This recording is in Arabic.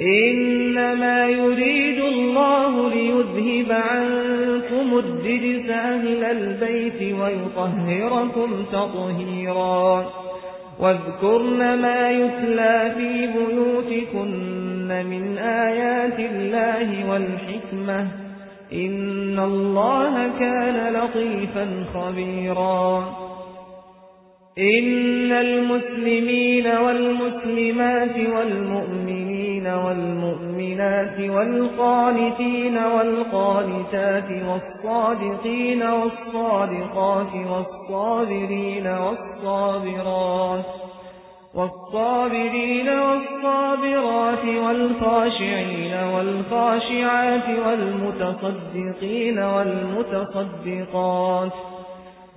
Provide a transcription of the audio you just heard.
إنما يريد الله ليذهب عنكم الدرس أهل البيت ويطهركم تطهيرا. واذكرن ما يتلى في بيوتكن من آيات الله والحكمة. إن الله كان لطيفا خبيرا. إن المسلمين والمسلمات والمؤمنين والمؤمنات والقانتين والقانتات والصادقين والصادقات والصابرين والصابرات والصابرين والصابرات والخاشعين والخاشعات والمتصدقين والمتصدقات